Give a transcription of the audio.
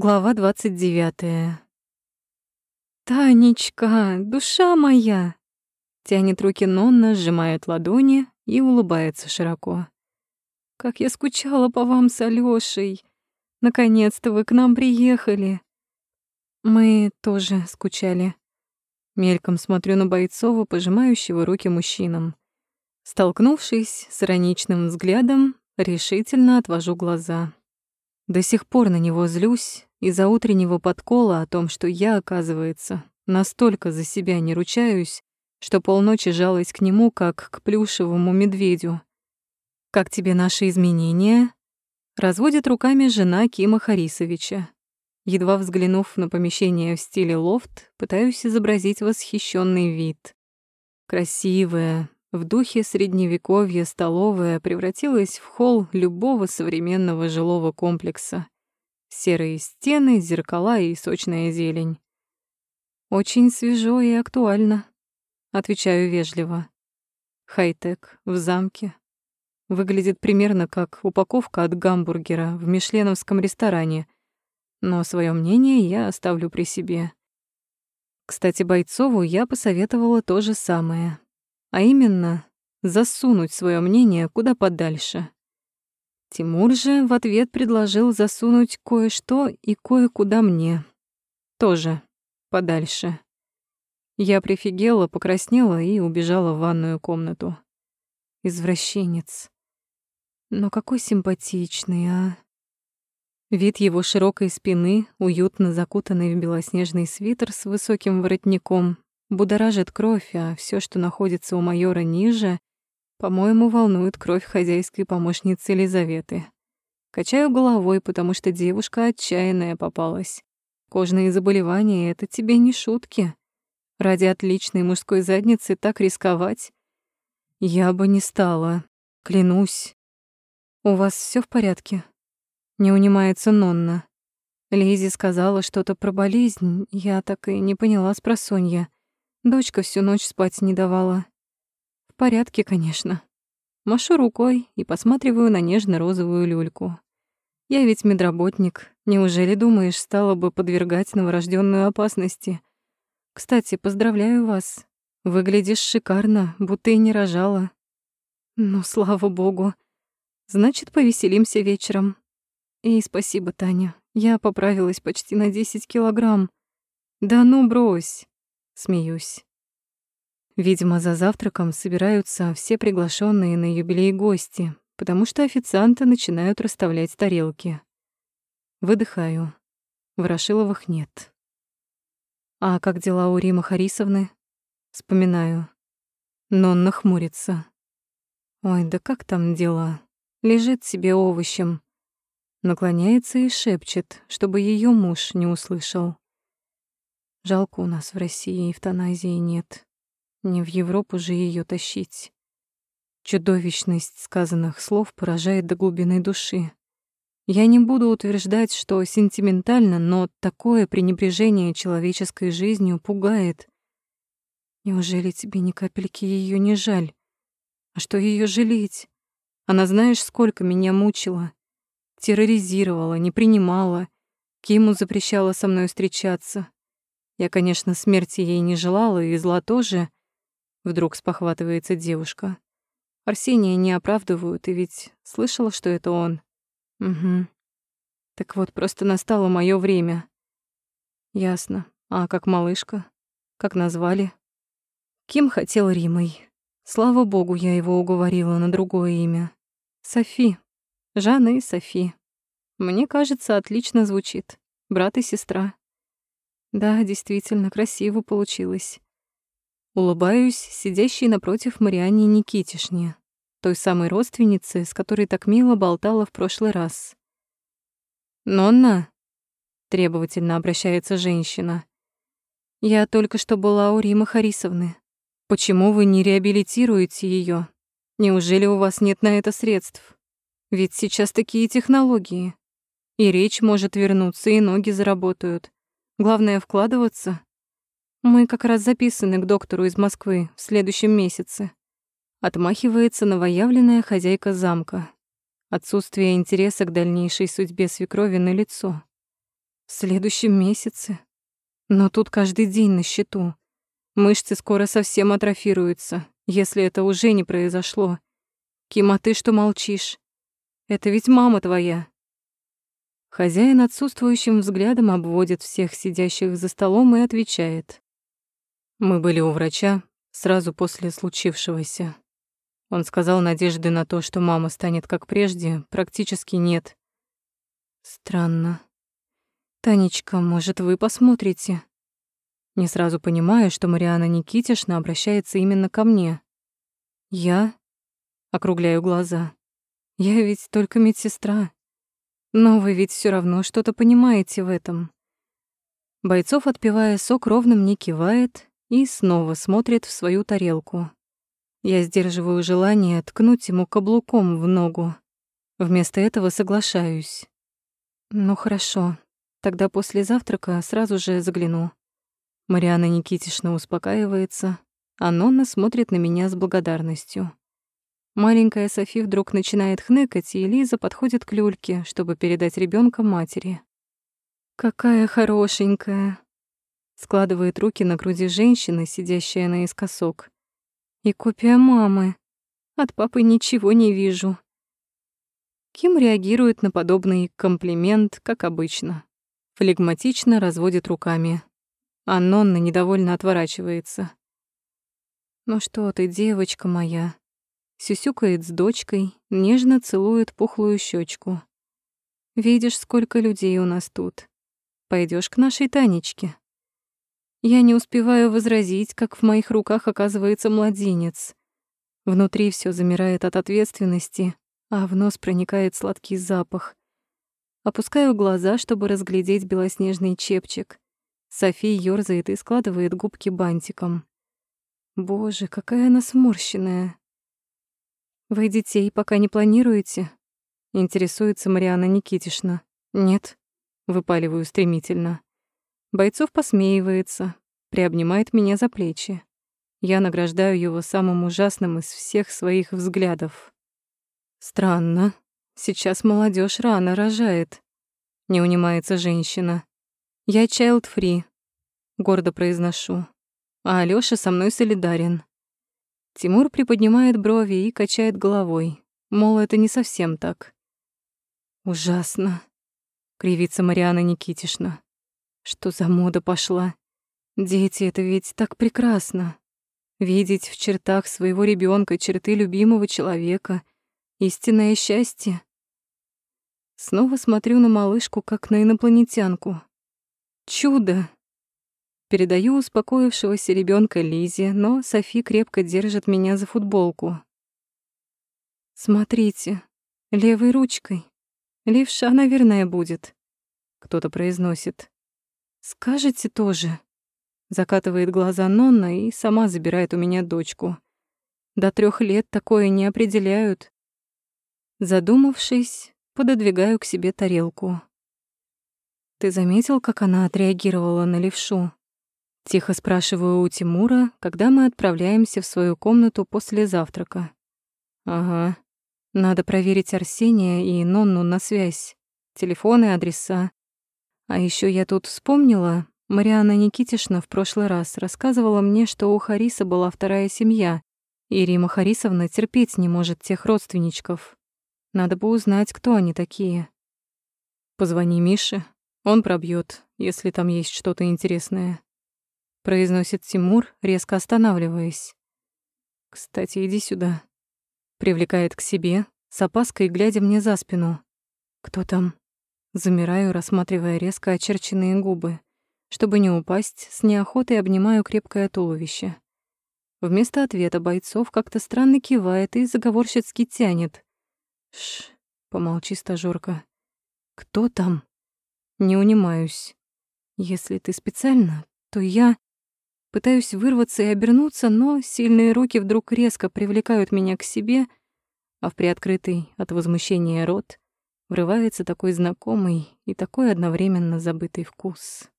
Глава 29. «Танечка, душа моя!» Тянет руки Нонна, сжимает ладони и улыбается широко. «Как я скучала по вам с Алёшей! Наконец-то вы к нам приехали!» Мы тоже скучали. Мельком смотрю на Бойцова, пожимающего руки мужчинам. Столкнувшись с ироничным взглядом, решительно отвожу глаза. До сих пор на него злюсь из-за утреннего подкола о том, что я, оказывается, настолько за себя не ручаюсь, что полночи жалась к нему, как к плюшевому медведю. «Как тебе наши изменения?» Разводит руками жена Кима Харисовича. Едва взглянув на помещение в стиле лофт, пытаюсь изобразить восхищенный вид. Красивая, в духе средневековья столовая превратилась в холл любого современного жилого комплекса. Серые стены, зеркала и сочная зелень. Очень свежо и актуально, отвечаю вежливо. Хай-тек в замке. Выглядит примерно как упаковка от гамбургера в мишленовском ресторане, но свое мнение я оставлю при себе. Кстати, Бойцову я посоветовала то же самое а именно засунуть свое мнение куда подальше. Тимур же в ответ предложил засунуть кое-что и кое-куда мне. Тоже подальше. Я прифигела, покраснела и убежала в ванную комнату. Извращенец. Но какой симпатичный, а? Вид его широкой спины, уютно закутанный в белоснежный свитер с высоким воротником, будоражит кровь, а все, что находится у майора ниже, по-моему, волнует кровь хозяйской помощницы Елизаветы. Качаю головой, потому что девушка отчаянная попалась. Кожные заболевания — это тебе не шутки. Ради отличной мужской задницы так рисковать? Я бы не стала, клянусь. У вас все в порядке? Не унимается Нонна. Лизи сказала что-то про болезнь, я так и не поняла с просонья. Дочка всю ночь спать не давала. Порядке, конечно. Машу рукой и посматриваю на нежно-розовую люльку. Я ведь медработник. Неужели, думаешь, стала бы подвергать новорожденную опасности? Кстати, поздравляю вас. Выглядишь шикарно, будто и не рожала. Ну, слава богу. Значит, повеселимся вечером. И спасибо, Таня. Я поправилась почти на 10 килограмм. Да ну, брось. Смеюсь. Видимо, за завтраком собираются все приглашенные на юбилей гости, потому что официанты начинают расставлять тарелки. Выдыхаю. Ворошиловых нет. А как дела у Римы Харисовны? Вспоминаю. Нонна хмурится. Ой, да как там дела? Лежит себе овощем. Наклоняется и шепчет, чтобы ее муж не услышал. Жалко у нас в России эвтаназии нет. Не в Европу же ее тащить. Чудовищность сказанных слов поражает до глубины души. Я не буду утверждать, что сентиментально, но такое пренебрежение человеческой жизнью пугает. Неужели тебе ни капельки ее не жаль? А что ее жалеть? Она знаешь, сколько меня мучила. Терроризировала, не принимала. Киму запрещала со мной встречаться. Я, конечно, смерти ей не желала, и зла тоже. Вдруг спохватывается девушка. Арсения не оправдывают, и ведь слышала, что это он. Угу. Так вот, просто настало мое время. Ясно. А как малышка? Как назвали? Кем хотел Римой. Слава богу, я его уговорила на другое имя. Софи. Жанна и Софи. Мне кажется, отлично звучит. Брат и сестра. Да, действительно, красиво получилось. Улыбаюсь сидящей напротив Марианне Никитишне, той самой родственнице, с которой так мило болтала в прошлый раз. «Нонна?» — требовательно обращается женщина. «Я только что была у Римы Харисовны. Почему вы не реабилитируете ее? Неужели у вас нет на это средств? Ведь сейчас такие технологии. И речь может вернуться, и ноги заработают. Главное — вкладываться. Мы как раз записаны к доктору из Москвы в следующем месяце. Отмахивается новоявленная хозяйка замка. Отсутствие интереса к дальнейшей судьбе свекрови на лицо. В следующем месяце. Но тут каждый день на счету. Мышцы скоро совсем атрофируются, если это уже не произошло. Ким, а ты что молчишь? Это ведь мама твоя. Хозяин отсутствующим взглядом обводит всех сидящих за столом и отвечает. Мы были у врача сразу после случившегося. Он сказал, надежды на то, что мама станет как прежде, практически нет. Странно. Танечка, может, вы посмотрите? Не сразу понимаю, что Мариана Никитишна обращается именно ко мне. Я? Округляю глаза. Я ведь только медсестра. Но вы ведь все равно что-то понимаете в этом. Бойцов, отпивая сок, ровно мне кивает и снова смотрит в свою тарелку. Я сдерживаю желание ткнуть ему каблуком в ногу. Вместо этого соглашаюсь. Ну хорошо, тогда после завтрака сразу же загляну. Мариана Никитишна успокаивается, а Нонна смотрит на меня с благодарностью. Маленькая Софи вдруг начинает хныкать, и Лиза подходит к люльке, чтобы передать ребенка матери. «Какая хорошенькая!» Складывает руки на груди женщины, сидящая наискосок. «И копия мамы. От папы ничего не вижу». Ким реагирует на подобный комплимент, как обычно. Флегматично разводит руками. А Нонна недовольно отворачивается. «Ну что ты, девочка моя?» Сюсюкает с дочкой, нежно целует пухлую щечку. «Видишь, сколько людей у нас тут. Пойдешь к нашей Танечке?» Я не успеваю возразить, как в моих руках оказывается младенец. Внутри все замирает от ответственности, а в нос проникает сладкий запах. Опускаю глаза, чтобы разглядеть белоснежный чепчик. София ёрзает и складывает губки бантиком. Боже, какая она сморщенная. «Вы детей пока не планируете?» — интересуется Мариана Никитишна. «Нет», — выпаливаю стремительно. Бойцов посмеивается, приобнимает меня за плечи. Я награждаю его самым ужасным из всех своих взглядов. «Странно. Сейчас молодежь рано рожает», — не унимается женщина. «Я child-free», — гордо произношу. «А Алёша со мной солидарен». Тимур приподнимает брови и качает головой, мол, это не совсем так. «Ужасно», — кривится Мариана Никитишна. «Что за мода пошла? Дети — это ведь так прекрасно. Видеть в чертах своего ребенка черты любимого человека — истинное счастье». Снова смотрю на малышку, как на инопланетянку. Чудо! Передаю успокоившегося ребенка Лизе, но Софи крепко держит меня за футболку. «Смотрите, левой ручкой. Левша, наверное, будет», — кто-то произносит. «Скажете тоже?» Закатывает глаза Нонна и сама забирает у меня дочку. До трех лет такое не определяют. Задумавшись, пододвигаю к себе тарелку. «Ты заметил, как она отреагировала на левшу?» Тихо спрашиваю у Тимура, когда мы отправляемся в свою комнату после завтрака. Ага. Надо проверить Арсения и Нонну на связь. Телефоны, адреса. А еще я тут вспомнила, Мариана Никитишна в прошлый раз рассказывала мне, что у Хариса была вторая семья, и Рима Харисовна терпеть не может тех родственничков. Надо бы узнать, кто они такие. Позвони Мише, он пробьет, если там есть что-то интересное произносит Тимур, резко останавливаясь. Кстати, иди сюда. Привлекает к себе, с опаской глядя мне за спину. Кто там? Замираю, рассматривая резко очерченные губы. Чтобы не упасть, с неохотой обнимаю крепкое туловище. Вместо ответа бойцов как-то странно кивает и заговорщицки тянет. Шш, помолчи, стажёрка. Кто там? Не унимаюсь. Если ты специально, то я... Пытаюсь вырваться и обернуться, но сильные руки вдруг резко привлекают меня к себе, а в приоткрытый от возмущения рот врывается такой знакомый и такой одновременно забытый вкус.